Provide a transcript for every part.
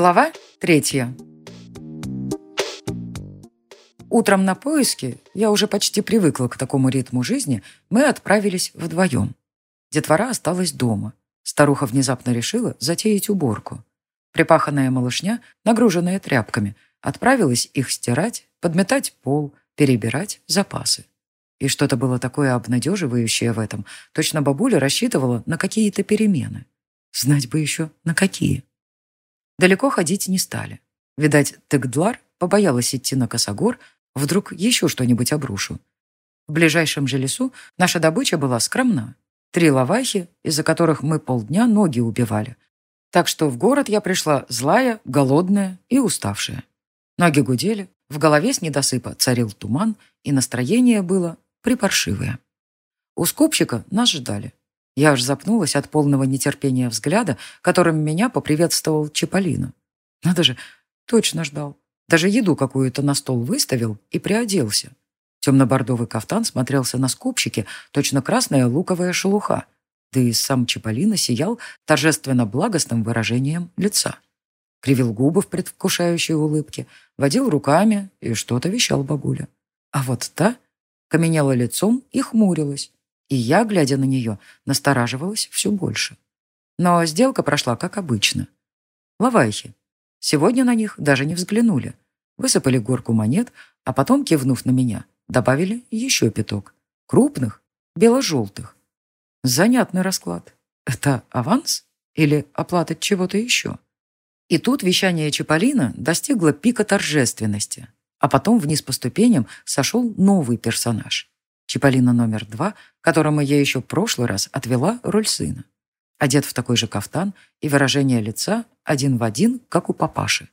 Глава третья. Утром на поиски, я уже почти привыкла к такому ритму жизни, мы отправились вдвоем. Детвора осталась дома. Старуха внезапно решила затеять уборку. Припаханная малышня, нагруженная тряпками, отправилась их стирать, подметать пол, перебирать запасы. И что-то было такое обнадеживающее в этом. Точно бабуля рассчитывала на какие-то перемены. Знать бы еще, на какие. далеко ходить не стали. Видать, Тыгдлар побоялась идти на косогор, вдруг еще что-нибудь обрушу. В ближайшем же лесу наша добыча была скромна. Три лавахи, из-за которых мы полдня ноги убивали. Так что в город я пришла злая, голодная и уставшая. Ноги гудели, в голове с недосыпа царил туман, и настроение было припаршивое. У скупщика нас ждали. Я аж запнулась от полного нетерпения взгляда, которым меня поприветствовал Чиполлино. Надо же, точно ждал. Даже еду какую-то на стол выставил и приоделся. Темно-бордовый кафтан смотрелся на скупщике, точно красная луковая шелуха. Да и сам Чиполлино сиял торжественно благостным выражением лица. Кривил губы в предвкушающей улыбке, водил руками и что-то вещал бабуля. А вот та каменела лицом и хмурилась и я, глядя на нее, настораживалась все больше. Но сделка прошла как обычно. Лавайхи. Сегодня на них даже не взглянули. Высыпали горку монет, а потом, кивнув на меня, добавили еще пяток. Крупных, бело-желтых. Занятный расклад. Это аванс или оплата чего-то еще? И тут вещание Чаполина достигло пика торжественности. А потом вниз по ступеням сошел новый персонаж. Чиполлино номер два, которому я еще в прошлый раз отвела роль сына. Одет в такой же кафтан и выражение лица один в один, как у папаши.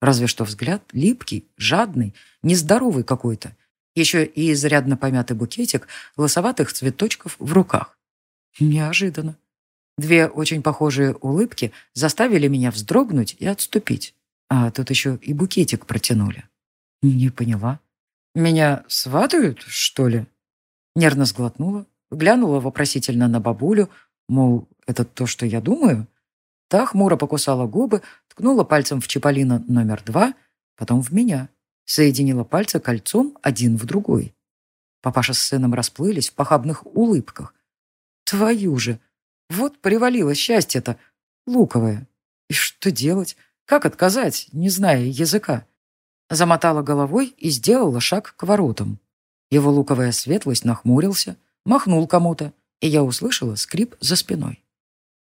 Разве что взгляд липкий, жадный, нездоровый какой-то. Еще и изрядно помятый букетик лосоватых цветочков в руках. Неожиданно. Две очень похожие улыбки заставили меня вздрогнуть и отступить. А тут еще и букетик протянули. Не поняла. Меня сватают, что ли? Нервно сглотнула, глянула вопросительно на бабулю, мол, это то, что я думаю? Та хмуро покусала губы, ткнула пальцем в Чиполлино номер два, потом в меня. Соединила пальцы кольцом один в другой. Папаша с сыном расплылись в похабных улыбках. Твою же! Вот привалило счастье-то, луковое. И что делать? Как отказать, не зная языка? Замотала головой и сделала шаг к воротам. Его луковая светлость нахмурился, махнул кому-то, и я услышала скрип за спиной.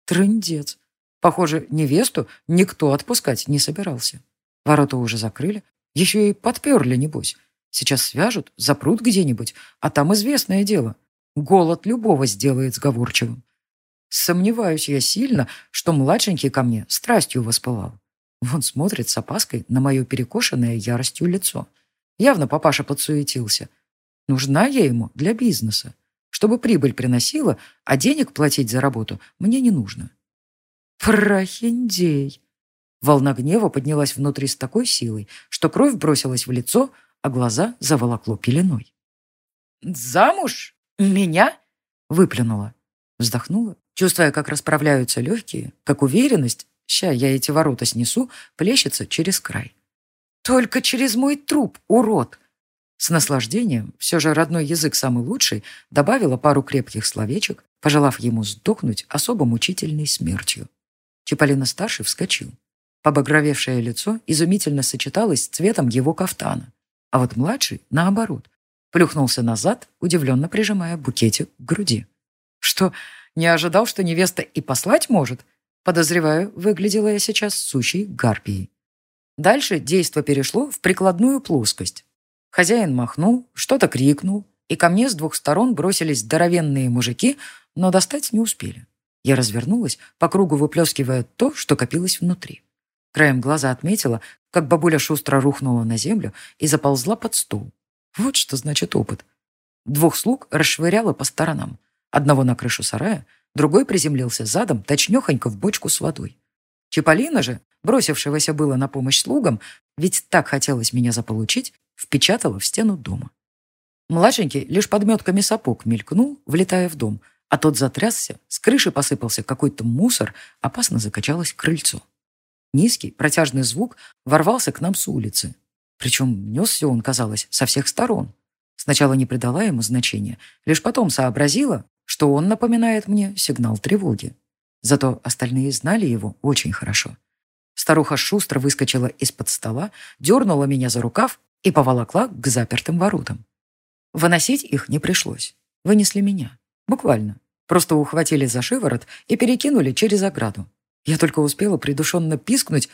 Трындец. Похоже, невесту никто отпускать не собирался. Ворота уже закрыли, еще и подперли, небось. Сейчас свяжут, запрут где-нибудь, а там известное дело. Голод любого сделает сговорчивым. Сомневаюсь я сильно, что младшенький ко мне страстью воспылал. Вон смотрит с опаской на мое перекошенное яростью лицо. Явно папаша подсуетился — Нужна я ему для бизнеса. Чтобы прибыль приносила, а денег платить за работу мне не нужно. Прохиндей. Волна гнева поднялась внутри с такой силой, что кровь бросилась в лицо, а глаза заволокло пеленой. «Замуж? Меня?» — выплюнула. Вздохнула, чувствуя, как расправляются легкие, как уверенность, ща я эти ворота снесу, плещется через край. «Только через мой труп, урод!» С наслаждением, все же родной язык самый лучший, добавила пару крепких словечек, пожелав ему сдохнуть особо мучительной смертью. Чиполлино-старший вскочил. Побагровевшее лицо изумительно сочеталось с цветом его кафтана. А вот младший, наоборот, плюхнулся назад, удивленно прижимая букетик к груди. Что, не ожидал, что невеста и послать может? Подозреваю, выглядела я сейчас сущей гарпией. Дальше действо перешло в прикладную плоскость. Хозяин махнул, что-то крикнул, и ко мне с двух сторон бросились здоровенные мужики, но достать не успели. Я развернулась, по кругу выплескивая то, что копилось внутри. Краем глаза отметила, как бабуля шустро рухнула на землю и заползла под стул. Вот что значит опыт. Двух слуг расшвыряла по сторонам. Одного на крышу сарая, другой приземлился задом, точнёхонько в бочку с водой. Чиполлино же, бросившегося было на помощь слугам, ведь так хотелось меня заполучить, впечатала в стену дома. Младшенький лишь подметками сапог мелькнул, влетая в дом, а тот затрясся, с крыши посыпался какой-то мусор, опасно закачалось крыльцо. Низкий, протяжный звук ворвался к нам с улицы. Причем несся он, казалось, со всех сторон. Сначала не придала ему значения, лишь потом сообразила, что он напоминает мне сигнал тревоги. Зато остальные знали его очень хорошо. Старуха шустро выскочила из-под стола, дернула меня за рукав и поволокла к запертым воротам. Выносить их не пришлось. Вынесли меня. Буквально. Просто ухватили за шиворот и перекинули через ограду. Я только успела придушенно пискнуть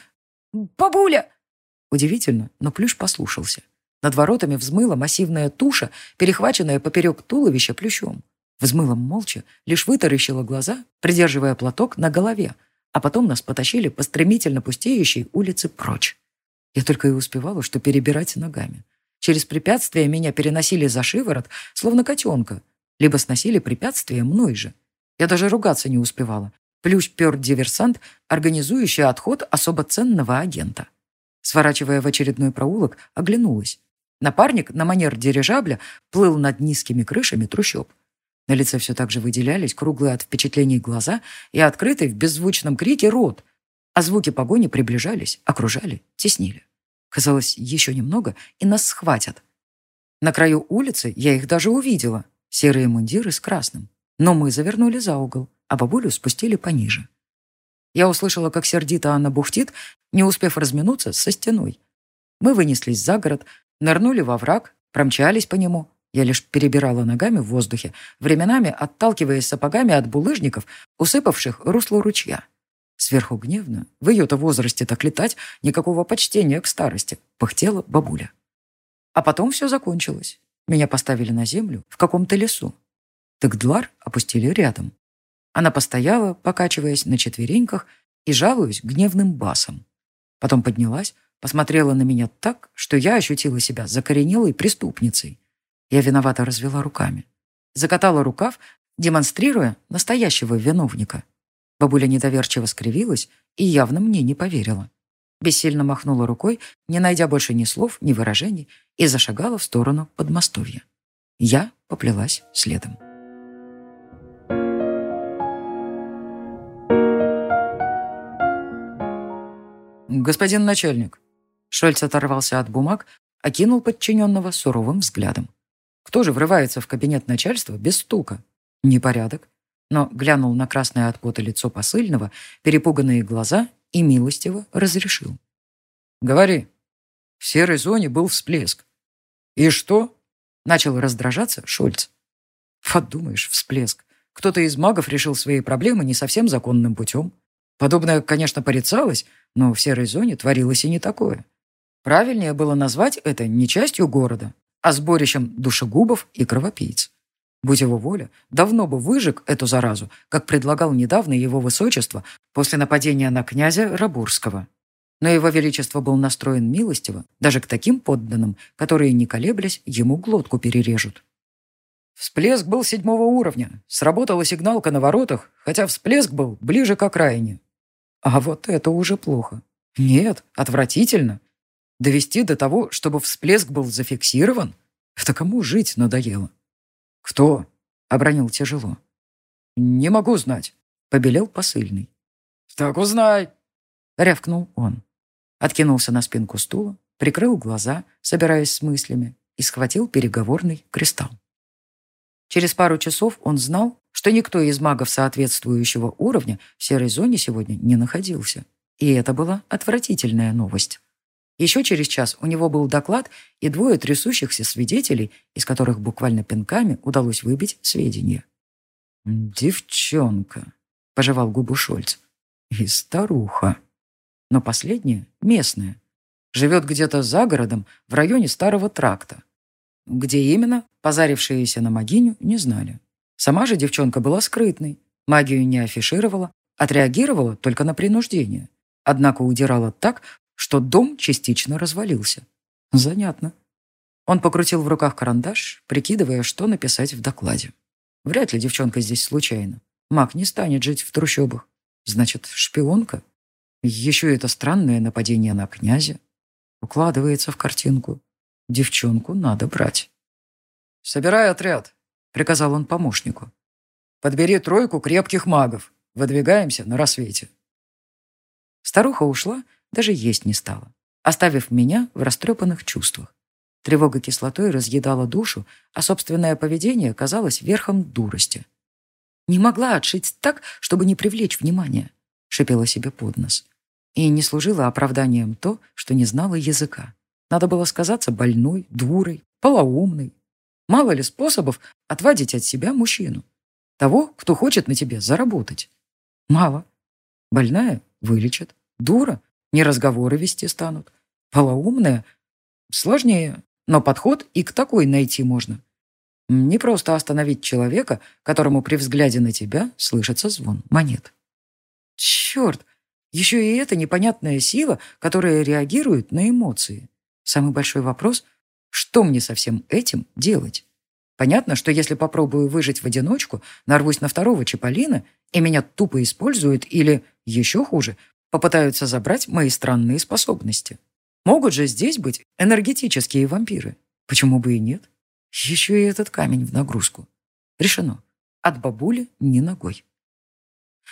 «Бабуля!». Удивительно, но Плюш послушался. Над воротами взмыла массивная туша, перехваченная поперек туловища плющом. Взмыла молча, лишь вытаращила глаза, придерживая платок на голове, а потом нас потащили по стремительно пустеющей улице прочь. Я только и успевала, что перебирать ногами. Через препятствия меня переносили за шиворот, словно котенка, либо сносили препятствия мной же. Я даже ругаться не успевала. Плющ пер диверсант, организующий отход особо ценного агента. Сворачивая в очередной проулок, оглянулась. Напарник на манер дирижабля плыл над низкими крышами трущоб. На лице все так же выделялись круглые от впечатлений глаза и открытый в беззвучном крике рот, а А звуки погони приближались, окружали, теснили. Казалось, еще немного, и нас схватят. На краю улицы я их даже увидела. Серые мундиры с красным. Но мы завернули за угол, а бабулю спустили пониже. Я услышала, как сердито она бухтит, не успев разминуться со стеной. Мы вынеслись за город, нырнули во враг, промчались по нему. Я лишь перебирала ногами в воздухе, временами отталкиваясь сапогами от булыжников, усыпавших русло ручья. Сверху гневно, в ее-то возрасте так летать, никакого почтения к старости, пыхтела бабуля. А потом все закончилось. Меня поставили на землю в каком-то лесу. Тыгдлар опустили рядом. Она постояла, покачиваясь на четвереньках и жалуясь гневным басом. Потом поднялась, посмотрела на меня так, что я ощутила себя закоренелой преступницей. Я виновато развела руками. Закатала рукав, демонстрируя настоящего виновника. Бабуля недоверчиво скривилась и явно мне не поверила. Бессильно махнула рукой, не найдя больше ни слов, ни выражений, и зашагала в сторону подмостовья. Я поплелась следом. «Господин начальник». Шольц оторвался от бумаг, окинул подчиненного суровым взглядом. «Кто же врывается в кабинет начальства без стука? Непорядок но глянул на красное от пота лицо посыльного, перепуганные глаза и милостиво разрешил. «Говори». В серой зоне был всплеск. «И что?» — начал раздражаться Шольц. «Подумаешь, всплеск. Кто-то из магов решил свои проблемы не совсем законным путем. Подобное, конечно, порицалось, но в серой зоне творилось и не такое. Правильнее было назвать это не частью города, а сборищем душегубов и кровопийц. Будь его воля, давно бы выжег эту заразу, как предлагал недавно его высочество после нападения на князя Рабурского. Но его величество был настроен милостиво даже к таким подданным, которые, не колеблясь, ему глотку перережут. Всплеск был седьмого уровня. Сработала сигналка на воротах, хотя всплеск был ближе к окраине. А вот это уже плохо. Нет, отвратительно. Довести до того, чтобы всплеск был зафиксирован? Это кому жить надоело? «Кто?» — обронил тяжело. «Не могу знать», — побелел посыльный. «Так узнай», — рявкнул он. Откинулся на спинку стула, прикрыл глаза, собираясь с мыслями, и схватил переговорный кристалл. Через пару часов он знал, что никто из магов соответствующего уровня в серой зоне сегодня не находился. И это была отвратительная новость. Еще через час у него был доклад, и двое трясущихся свидетелей, из которых буквально пинками удалось выбить сведения. «Девчонка», — пожевал губу Шольц, — «и старуха». Но последняя — местная. Живет где-то за городом, в районе Старого Тракта. Где именно, позарившиеся на могиню, не знали. Сама же девчонка была скрытной, магию не афишировала, отреагировала только на принуждение. Однако удирала так, что дом частично развалился. Занятно. Он покрутил в руках карандаш, прикидывая, что написать в докладе. Вряд ли девчонка здесь случайно. Маг не станет жить в трущобах. Значит, шпионка? Еще это странное нападение на князя. Укладывается в картинку. Девчонку надо брать. «Собирай отряд», — приказал он помощнику. «Подбери тройку крепких магов. Выдвигаемся на рассвете». Старуха ушла, даже есть не стала. Оставив меня в растрепанных чувствах. Тревога кислотой разъедала душу, а собственное поведение казалось верхом дурости. «Не могла отшить так, чтобы не привлечь внимания», — шипела себе под нос. И не служило оправданием то, что не знала языка. Надо было сказаться больной, дурой, полоумной. Мало ли способов отводить от себя мужчину. Того, кто хочет на тебе заработать. Мало. Больная вылечит. Дура не разговоры вести станут. Полоумная — сложнее, но подход и к такой найти можно. Не просто остановить человека, которому при взгляде на тебя слышится звон монет. Черт! Еще и эта непонятная сила, которая реагирует на эмоции. Самый большой вопрос — что мне со всем этим делать? Понятно, что если попробую выжить в одиночку, нарвусь на второго Чаполина, и меня тупо используют или, еще хуже, попытаются забрать мои странные способности. Могут же здесь быть энергетические вампиры. Почему бы и нет? Еще и этот камень в нагрузку. Решено. От бабули ни ногой.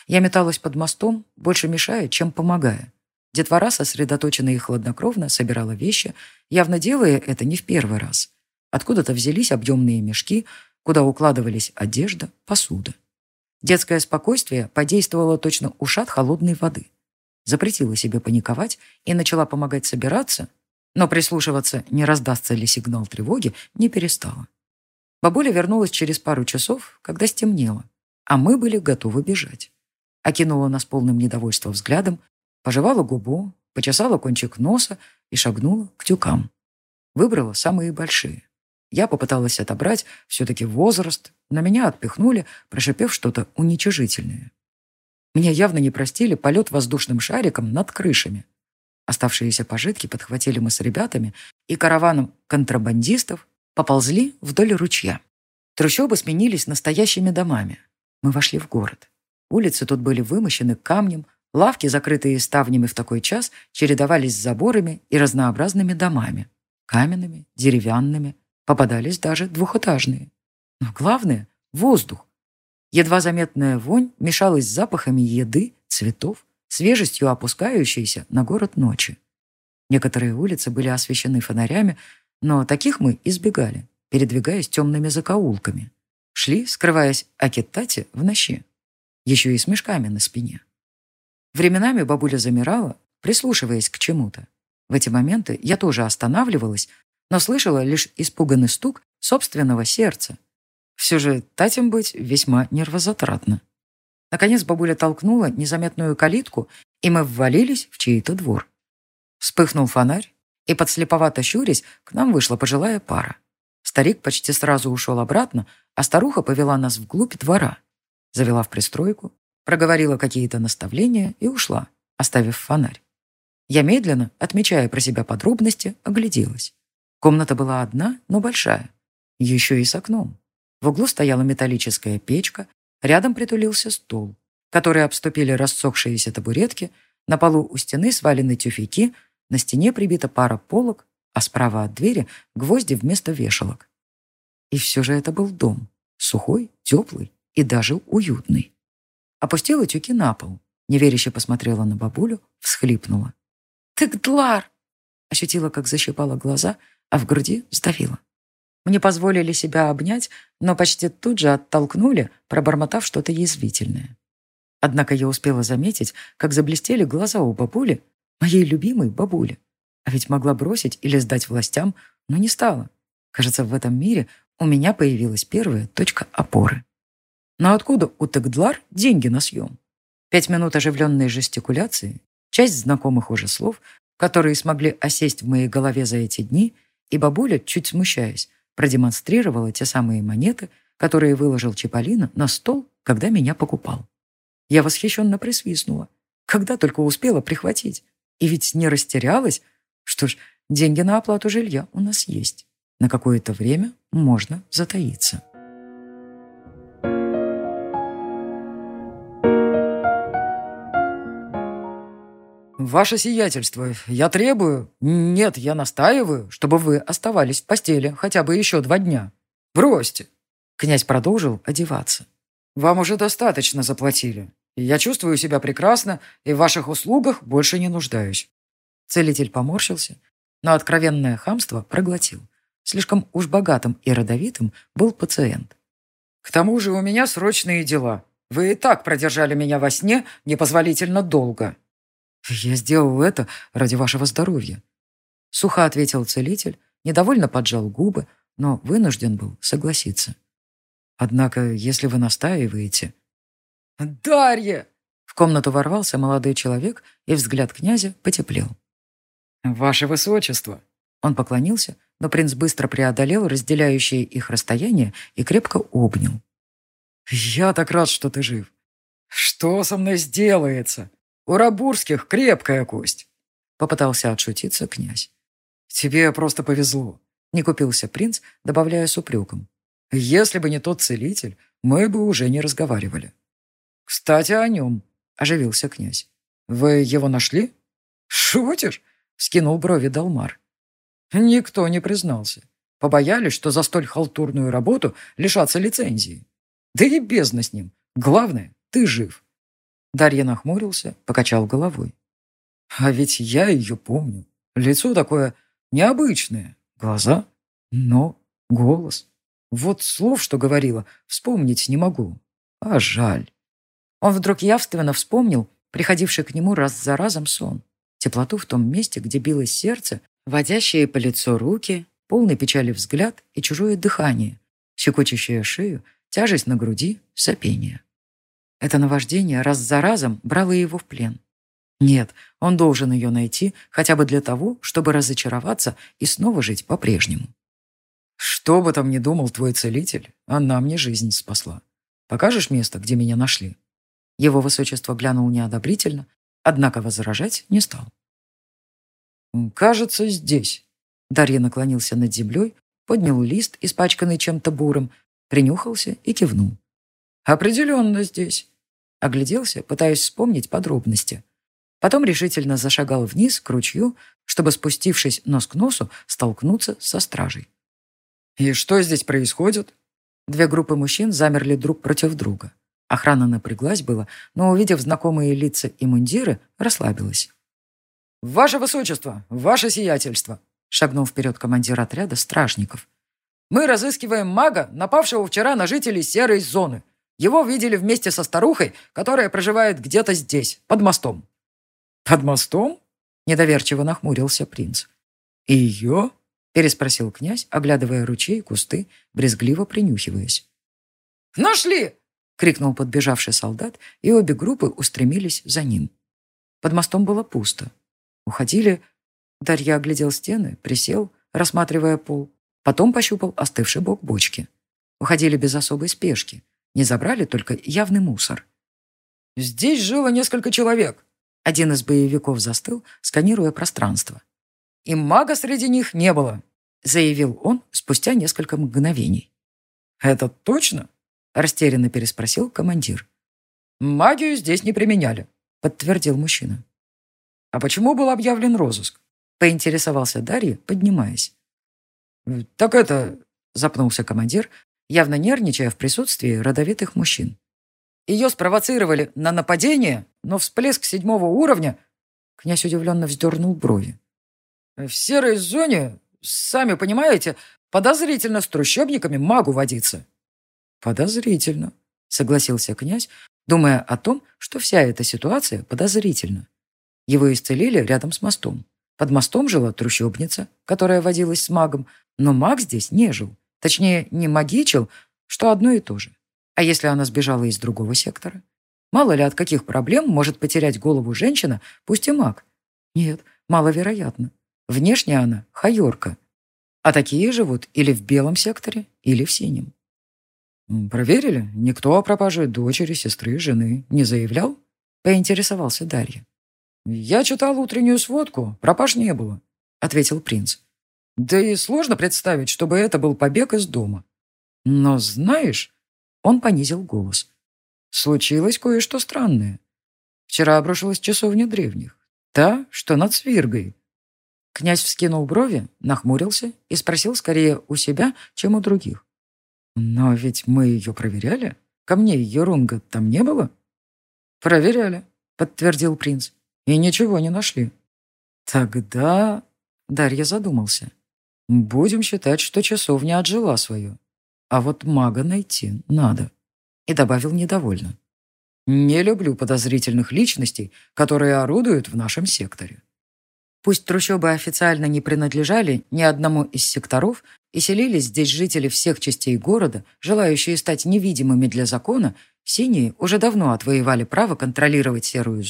Я металась под мостом, больше мешая, чем помогая. Детвора сосредоточенно и хладнокровно собирала вещи, явно делая это не в первый раз. Откуда-то взялись объемные мешки, куда укладывались одежда, посуда. Детское спокойствие подействовало точно ушат холодной воды. Запретила себе паниковать и начала помогать собираться, но прислушиваться, не раздастся ли сигнал тревоги, не перестала. Бабуля вернулась через пару часов, когда стемнело, а мы были готовы бежать. Окинула нас полным недовольством взглядом, пожевала губу, почесала кончик носа и шагнула к тюкам. Выбрала самые большие. Я попыталась отобрать, все-таки возраст, на меня отпихнули, прошипев что-то уничижительное. Меня явно не простили полет воздушным шариком над крышами. Оставшиеся пожитки подхватили мы с ребятами и караваном контрабандистов поползли вдоль ручья. Трущобы сменились настоящими домами. Мы вошли в город. Улицы тут были вымощены камнем, лавки, закрытые ставнями в такой час, чередовались с заборами и разнообразными домами. Каменными, деревянными, попадались даже двухэтажные. Но главное — воздух. Едва заметная вонь мешалась с запахами еды, цветов, свежестью опускающейся на город ночи. Некоторые улицы были освещены фонарями, но таких мы избегали, передвигаясь темными закоулками. Шли, скрываясь акитати в ночи. Еще и с мешками на спине. Временами бабуля замирала, прислушиваясь к чему-то. В эти моменты я тоже останавливалась, но слышала лишь испуганный стук собственного сердца. Все же татем быть весьма нервозатратно. Наконец бабуля толкнула незаметную калитку, и мы ввалились в чей-то двор. Вспыхнул фонарь, и, подслеповато щурясь, к нам вышла пожилая пара. Старик почти сразу ушел обратно, а старуха повела нас вглубь двора. Завела в пристройку, проговорила какие-то наставления и ушла, оставив фонарь. Я медленно, отмечая про себя подробности, огляделась. Комната была одна, но большая. Еще и с окном. В углу стояла металлическая печка, рядом притулился стол, который обступили рассохшиеся табуретки, на полу у стены свалены тюфяки, на стене прибита пара полок, а справа от двери гвозди вместо вешалок. И все же это был дом. Сухой, теплый и даже уютный. Опустила тюки на пол. Неверяще посмотрела на бабулю, всхлипнула. «Тыгдлар!» Ощутила, как защипала глаза, а в груди сдавила. Мне позволили себя обнять, но почти тут же оттолкнули, пробормотав что-то язвительное. Однако я успела заметить, как заблестели глаза у бабули, моей любимой бабули. А ведь могла бросить или сдать властям, но не стала. Кажется, в этом мире у меня появилась первая точка опоры. Но откуда у Тегдлар деньги на съем? Пять минут оживленной жестикуляции, часть знакомых уже слов, которые смогли осесть в моей голове за эти дни, и бабуля, чуть смущаясь, продемонстрировала те самые монеты, которые выложил Чиполлино на стол, когда меня покупал. Я восхищенно присвистнула. Когда только успела прихватить. И ведь не растерялась. Что ж, деньги на оплату жилья у нас есть. На какое-то время можно затаиться. «Ваше сиятельство, я требую...» «Нет, я настаиваю, чтобы вы оставались в постели хотя бы еще два дня». «Бросьте!» Князь продолжил одеваться. «Вам уже достаточно заплатили. Я чувствую себя прекрасно и в ваших услугах больше не нуждаюсь». Целитель поморщился, но откровенное хамство проглотил. Слишком уж богатым и родовитым был пациент. «К тому же у меня срочные дела. Вы и так продержали меня во сне непозволительно долго». «Я сделал это ради вашего здоровья», — сухо ответил целитель, недовольно поджал губы, но вынужден был согласиться. «Однако, если вы настаиваете...» «Дарья!» В комнату ворвался молодой человек, и взгляд князя потеплел. «Ваше высочество!» Он поклонился, но принц быстро преодолел разделяющее их расстояние и крепко обнял. «Я так рад, что ты жив. Что со мной сделается? У рабурских крепкая кость!» Попытался отшутиться князь. «Тебе просто повезло», — не купился принц, добавляя с упреком. «Если бы не тот целитель, мы бы уже не разговаривали». «Кстати, о нем», — оживился князь. «Вы его нашли?» «Шутишь?» — скинул брови Далмар. Никто не признался. Побоялись, что за столь халтурную работу лишатся лицензии. Да и бездна с ним. Главное, ты жив. Дарья нахмурился, покачал головой. «А ведь я ее помню. Лицо такое необычное, глаза, но голос. Вот слов, что говорила, вспомнить не могу. А жаль». Он вдруг явственно вспомнил приходивший к нему раз за разом сон, теплоту в том месте, где билось сердце, водящие по лицу руки, полный печали взгляд и чужое дыхание, щекочущее шею, тяжесть на груди, сопение. Это наваждение раз за разом брало его в плен. Нет, он должен ее найти хотя бы для того, чтобы разочароваться и снова жить по-прежнему. Что бы там ни думал твой целитель, она мне жизнь спасла. Покажешь место, где меня нашли?» Его высочество глянул неодобрительно, однако возражать не стал. «Кажется, здесь». Дарья наклонился над землей, поднял лист, испачканный чем-то буром, принюхался и кивнул. «Определенно Определенно здесь. Огляделся, пытаясь вспомнить подробности. Потом решительно зашагал вниз к ручью, чтобы, спустившись нос к носу, столкнуться со стражей. «И что здесь происходит?» Две группы мужчин замерли друг против друга. Охрана напряглась была, но, увидев знакомые лица и мундиры, расслабилась. «Ваше высочество! Ваше сиятельство!» шагнул вперед командир отряда стражников. «Мы разыскиваем мага, напавшего вчера на жителей серой зоны. Его видели вместе со старухой, которая проживает где-то здесь, под мостом». «Под мостом?» — недоверчиво нахмурился принц. И «Ее?» — переспросил князь, оглядывая ручей и кусты, брезгливо принюхиваясь. «Нашли!» — крикнул подбежавший солдат, и обе группы устремились за ним. Под мостом было пусто. Уходили. Дарья оглядел стены, присел, рассматривая пол. Потом пощупал остывший бок бочки. Уходили без особой спешки. Не забрали только явный мусор. «Здесь жило несколько человек», один из боевиков застыл, сканируя пространство. «И мага среди них не было», — заявил он спустя несколько мгновений. «Это точно?» — растерянно переспросил командир. «Магию здесь не применяли», — подтвердил мужчина. «А почему был объявлен розыск?» — поинтересовался Дарья, поднимаясь. «Так это...» — запнулся командир, явно нервничая в присутствии родовитых мужчин. «Ее спровоцировали на нападение, но всплеск седьмого уровня...» Князь удивленно вздернул брови. «В серой зоне, сами понимаете, подозрительно с трущобниками магу водиться». «Подозрительно», — согласился князь, думая о том, что вся эта ситуация подозрительна. Его исцелили рядом с мостом. Под мостом жила трущобница, которая водилась с магом, но маг здесь не жил. точнее, не магичил, что одно и то же. А если она сбежала из другого сектора? Мало ли от каких проблем может потерять голову женщина, пусть и маг. Нет, маловероятно. Внешне она — хайорка. А такие живут или в белом секторе, или в синем. «Проверили? Никто о пропаже дочери, сестры, жены не заявлял?» — поинтересовался Дарья. «Я читал утреннюю сводку, пропаж не было», — ответил принц. «Да и сложно представить, чтобы это был побег из дома. Но знаешь...» — он понизил голос. «Случилось кое-что странное. Вчера обрушилась часовня древних. Та, что над Свиргой». Князь вскинул брови, нахмурился и спросил скорее у себя, чем у других. «Но ведь мы ее проверяли. Ко мне Ерунга там не было?» Проверяли, подтвердил принц. И ничего не нашли. Тогда... Дарья задумался. Будем считать, что часовня отжила свою. А вот мага найти надо. И добавил недовольно. Не люблю подозрительных личностей, которые орудуют в нашем секторе. Пусть трущобы официально не принадлежали ни одному из секторов, и селились здесь жители всех частей города, желающие стать невидимыми для закона, синие уже давно отвоевали право контролировать серую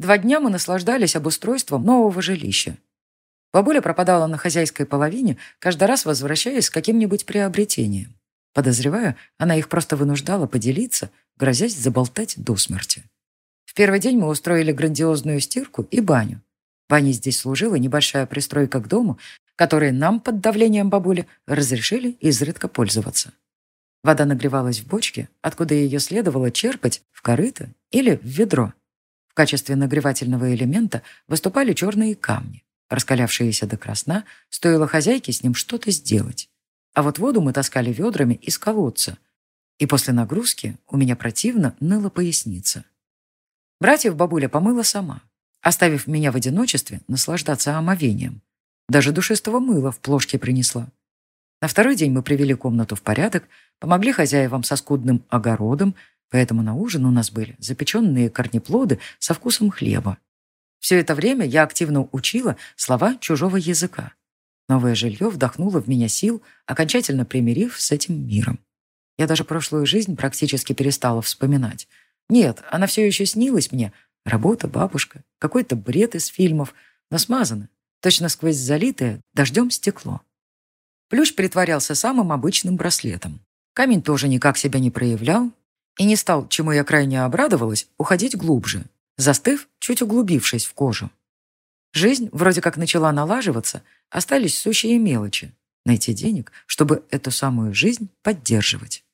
Два дня мы наслаждались обустройством нового жилища. Бабуля пропадала на хозяйской половине, каждый раз возвращаясь с каким-нибудь приобретением. Подозреваю, она их просто вынуждала поделиться, грозясь заболтать до смерти. В первый день мы устроили грандиозную стирку и баню. Бане здесь служила небольшая пристройка к дому, которой нам под давлением бабули разрешили изредка пользоваться. Вода нагревалась в бочке, откуда ее следовало черпать в корыто или в ведро – В качестве нагревательного элемента выступали черные камни, раскалявшиеся до красна, стоило хозяйке с ним что-то сделать. А вот воду мы таскали ведрами из колодца. И после нагрузки у меня противно ныла поясница. Братьев бабуля помыла сама, оставив меня в одиночестве наслаждаться омовением. Даже душистого мыла в плошке принесла. На второй день мы привели комнату в порядок, помогли хозяевам со скудным огородом, Поэтому на ужин у нас были запеченные корнеплоды со вкусом хлеба. Все это время я активно учила слова чужого языка. Новое жилье вдохнуло в меня сил, окончательно примирив с этим миром. Я даже прошлую жизнь практически перестала вспоминать. Нет, она все еще снилась мне. Работа, бабушка, какой-то бред из фильмов, но смазано, точно сквозь залитое дождем стекло. Плющ притворялся самым обычным браслетом. Камень тоже никак себя не проявлял, и не стал, чему я крайне обрадовалась, уходить глубже, застыв, чуть углубившись в кожу. Жизнь вроде как начала налаживаться, остались сущие мелочи. Найти денег, чтобы эту самую жизнь поддерживать.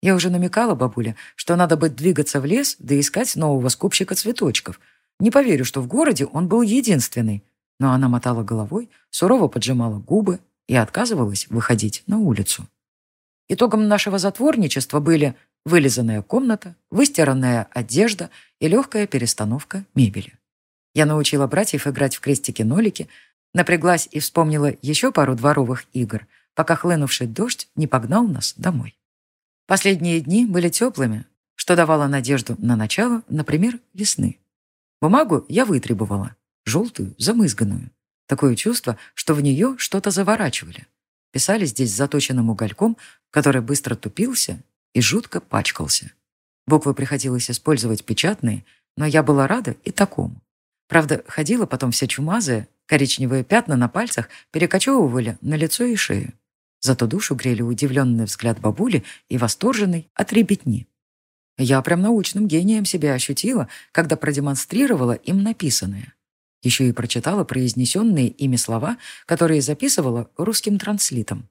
Я уже намекала бабуле, что надо бы двигаться в лес да искать нового скупщика цветочков. Не поверю, что в городе он был единственный. Но она мотала головой, сурово поджимала губы и отказывалась выходить на улицу. Итогом нашего затворничества были вылизанная комната, выстиранная одежда и легкая перестановка мебели. Я научила братьев играть в крестики-нолики, напряглась и вспомнила еще пару дворовых игр, пока хлынувший дождь не погнал нас домой. Последние дни были теплыми, что давало надежду на начало, например, весны. Бумагу я вытребовала, желтую, замызганную. Такое чувство, что в нее что-то заворачивали. Писали здесь заточенным угольком, который быстро тупился и жутко пачкался. Буквы приходилось использовать печатные, но я была рада и такому. Правда, ходила потом вся чумазая, коричневые пятна на пальцах перекочевывали на лицо и шею. Зато душу грели удивленный взгляд бабули и восторженный от ребятни. Я прям научным гением себя ощутила, когда продемонстрировала им написанное. Еще и прочитала произнесенные ими слова, которые записывала русским транслитом.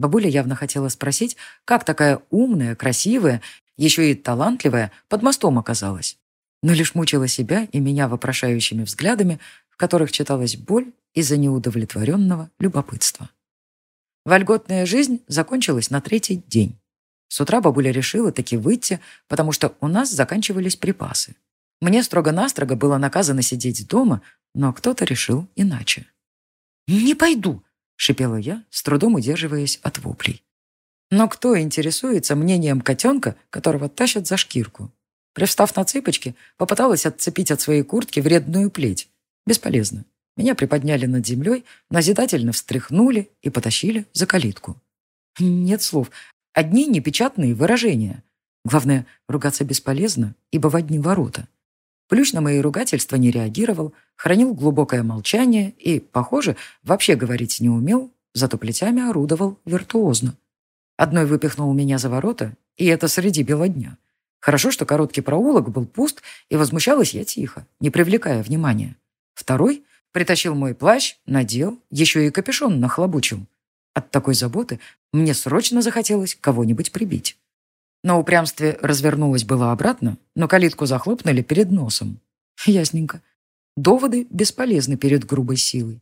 Бабуля явно хотела спросить, как такая умная, красивая, еще и талантливая под мостом оказалась но лишь мучила себя и меня вопрошающими взглядами, в которых читалась боль из-за неудовлетворенного любопытства. Вольготная жизнь закончилась на третий день. С утра бабуля решила таки выйти, потому что у нас заканчивались припасы. Мне строго-настрого было наказано сидеть дома, но кто-то решил иначе. «Не пойду!» — шипела я, с трудом удерживаясь от воплей. Но кто интересуется мнением котенка, которого тащат за шкирку? Привстав на цыпочки, попыталась отцепить от своей куртки вредную плеть. Бесполезно. Меня приподняли над землей, назидательно встряхнули и потащили за калитку. Нет слов. Одни непечатные выражения. Главное, ругаться бесполезно, ибо в одни ворота. Плющ на мои ругательства не реагировал, хранил глубокое молчание и, похоже, вообще говорить не умел, зато плетями орудовал виртуозно. Одной выпихнул меня за ворота, и это среди бела дня. Хорошо, что короткий проулок был пуст, и возмущалась я тихо, не привлекая внимания. Второй притащил мой плащ, надел, еще и капюшон нахлобучил. От такой заботы мне срочно захотелось кого-нибудь прибить. На упрямстве развернулась было обратно, но калитку захлопнули перед носом. Ясненько. Доводы бесполезны перед грубой силой.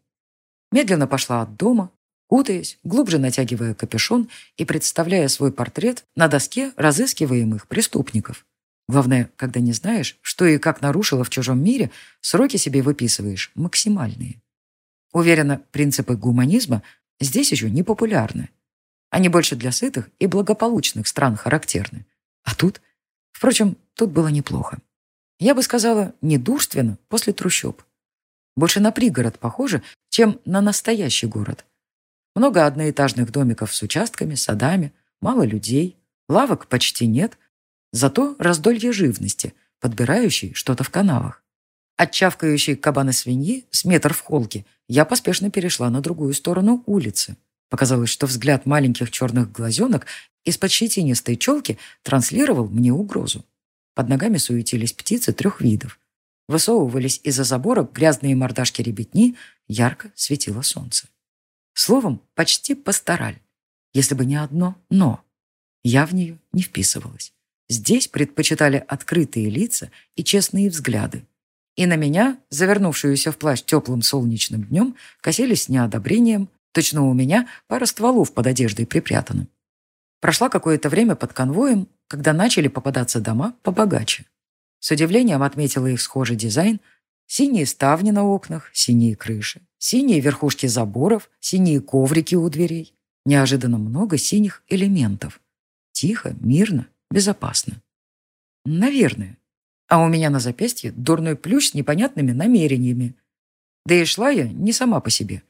Медленно пошла от дома, кутаясь, глубже натягивая капюшон и представляя свой портрет на доске разыскиваемых преступников. Главное, когда не знаешь, что и как нарушило в чужом мире, сроки себе выписываешь максимальные. Уверена, принципы гуманизма здесь еще не популярны. Они больше для сытых и благополучных стран характерны. А тут? Впрочем, тут было неплохо. Я бы сказала, недурственно после трущоб. Больше на пригород похоже, чем на настоящий город. Много одноэтажных домиков с участками, садами, мало людей, лавок почти нет, зато раздолье живности, подбирающей что-то в канавах. От кабана свиньи с метр в холке я поспешно перешла на другую сторону улицы. Показалось, что взгляд маленьких черных глазенок из-под щетинистой челки транслировал мне угрозу. Под ногами суетились птицы трех видов. Высовывались из-за забора грязные мордашки ребятни, ярко светило солнце. Словом, почти пастораль. Если бы не одно «но». Я в нее не вписывалась. Здесь предпочитали открытые лица и честные взгляды. И на меня, завернувшуюся в плащ теплым солнечным днем, косились с неодобрением. Точно у меня пара стволов под одеждой припрятаны. Прошло какое-то время под конвоем, когда начали попадаться дома побогаче. С удивлением отметила их схожий дизайн. Синие ставни на окнах, синие крыши, синие верхушки заборов, синие коврики у дверей. Неожиданно много синих элементов. Тихо, мирно, безопасно. Наверное. А у меня на запястье дурной плющ с непонятными намерениями. Да и шла я не сама по себе.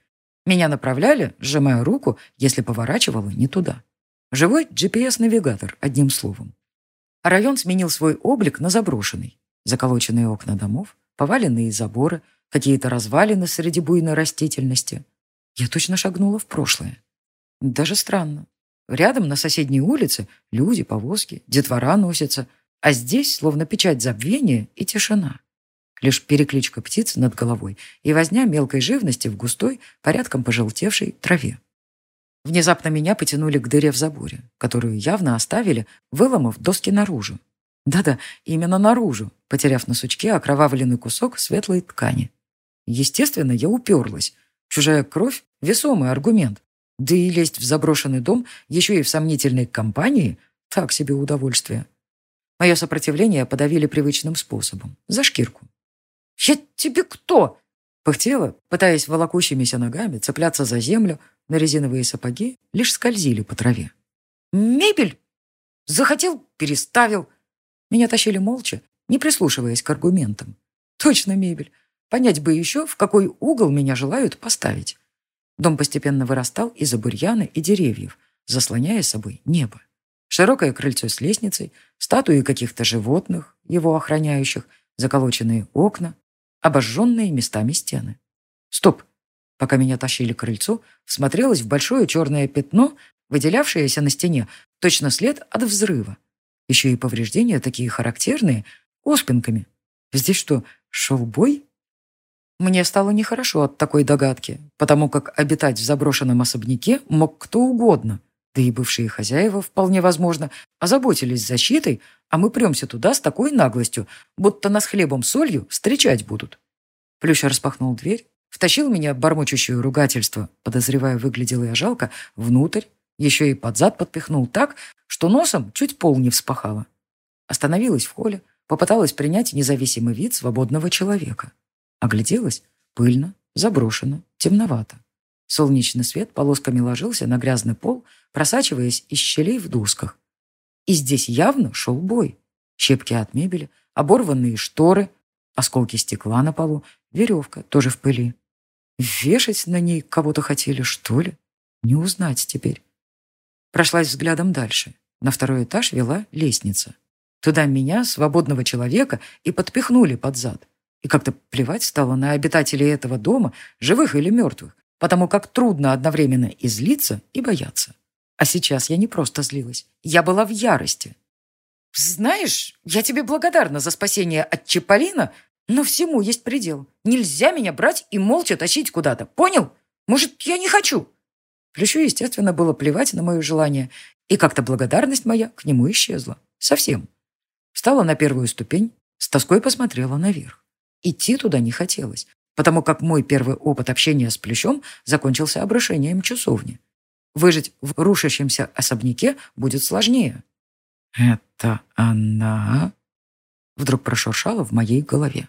Меня направляли, сжимая руку, если поворачивала не туда. Живой GPS-навигатор, одним словом. А район сменил свой облик на заброшенный. Заколоченные окна домов, поваленные заборы, какие-то развалины среди буйной растительности. Я точно шагнула в прошлое. Даже странно. Рядом на соседней улице люди, повозки, детвора носятся, а здесь словно печать забвения и тишина. Лишь перекличка птиц над головой и возня мелкой живности в густой, порядком пожелтевшей траве. Внезапно меня потянули к дыре в заборе, которую явно оставили, выломав доски наружу. Да-да, именно наружу, потеряв на сучке окровавленный кусок светлой ткани. Естественно, я уперлась. Чужая кровь – весомый аргумент. Да и лезть в заброшенный дом, еще и в сомнительной компании – так себе удовольствие. Мое сопротивление подавили привычным способом – за шкирку. «Я тебе кто?» Пыхтела, пытаясь волокущимися ногами цепляться за землю, на резиновые сапоги лишь скользили по траве. «Мебель? Захотел – переставил». Меня тащили молча, не прислушиваясь к аргументам. «Точно мебель. Понять бы еще, в какой угол меня желают поставить». Дом постепенно вырастал из-за бурьяна и деревьев, заслоняя собой небо. Широкое крыльцо с лестницей, статуи Обожженные местами стены. «Стоп!» Пока меня тащили к крыльцу, смотрелось в большое черное пятно, выделявшееся на стене, точно след от взрыва. Еще и повреждения такие характерные, оспинками. Здесь что, шел бой? Мне стало нехорошо от такой догадки, потому как обитать в заброшенном особняке мог кто угодно — Да и бывшие хозяева, вполне возможно, озаботились защитой, а мы премся туда с такой наглостью, будто нас хлебом-солью встречать будут. Плющ распахнул дверь, втащил меня бормочущее ругательство, подозревая, выглядела я жалко, внутрь, еще и под зад подпихнул так, что носом чуть пол не вспахало. Остановилась в холле, попыталась принять независимый вид свободного человека. Огляделась. Пыльно, заброшено, темновато. Солнечный свет полосками ложился на грязный пол, просачиваясь из щелей в досках. И здесь явно шел бой. Щепки от мебели, оборванные шторы, осколки стекла на полу, веревка тоже в пыли. Вешать на ней кого-то хотели, что ли? Не узнать теперь. Прошлась взглядом дальше. На второй этаж вела лестница. Туда меня, свободного человека, и подпихнули под зад. И как-то плевать стало на обитателей этого дома, живых или мертвых, потому как трудно одновременно и злиться, и бояться. А сейчас я не просто злилась. Я была в ярости. «Знаешь, я тебе благодарна за спасение от Чиполлино, но всему есть предел. Нельзя меня брать и молча тащить куда-то. Понял? Может, я не хочу?» Плющу, естественно, было плевать на мое желание, и как-то благодарность моя к нему исчезла. Совсем. Встала на первую ступень, с тоской посмотрела наверх. Идти туда не хотелось. потому как мой первый опыт общения с плющом закончился обрушением часовни. Выжить в рушащемся особняке будет сложнее. «Это она?» Вдруг прошуршало в моей голове.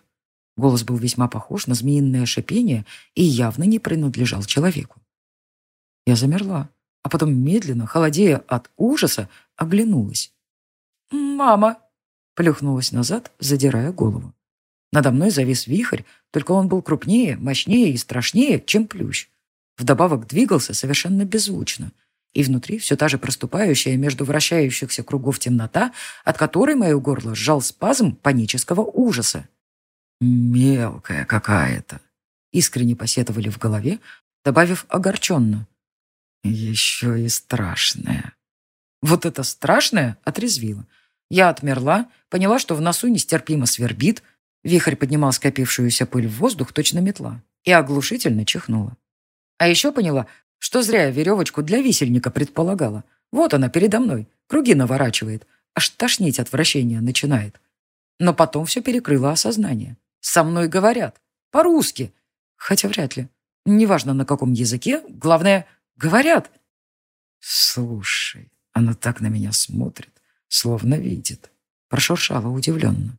Голос был весьма похож на змеиное шипение и явно не принадлежал человеку. Я замерла, а потом медленно, холодея от ужаса, оглянулась. Только он был крупнее, мощнее и страшнее, чем плющ. Вдобавок двигался совершенно беззвучно. И внутри все та же проступающая между вращающихся кругов темнота, от которой мое горло сжал спазм панического ужаса. «Мелкая какая-то!» — искренне посетовали в голове, добавив огорченно. «Еще и страшная!» Вот это страшное отрезвило. Я отмерла, поняла, что в носу нестерпимо свербит, вихрь поднимал скопившуюся пыль в воздух, точно метла, и оглушительно чихнула. А еще поняла, что зря веревочку для висельника предполагала. Вот она передо мной, круги наворачивает, аж тошнить от вращения начинает. Но потом все перекрыло осознание. Со мной говорят. По-русски. Хотя вряд ли. Неважно, на каком языке. Главное, говорят. Слушай, она так на меня смотрит, словно видит. Прошуршала удивленно. Я склонила голову. Хм, точно видит. Сделали вывод, а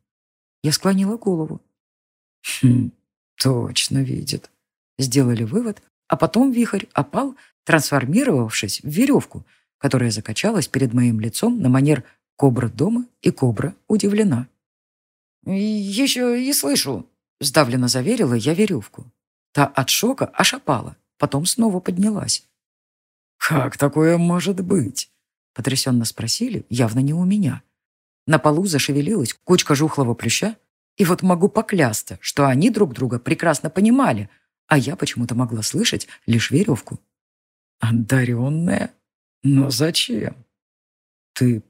потом вихрь опал, трансформировавшись в веревку, которая закачалась перед моим лицом на манер «Кобра дома» и «Кобра удивлена». «Еще и слышу», — сдавленно заверила я веревку. Та от шока аж опала, потом снова поднялась. «Как такое может быть?» — потрясенно спросили, явно не у меня. На полу зашевелилась кучка жухлого плюща, и вот могу поклясться, что они друг друга прекрасно понимали, а я почему-то могла слышать лишь веревку. «Одаренная? Но зачем?» «Ты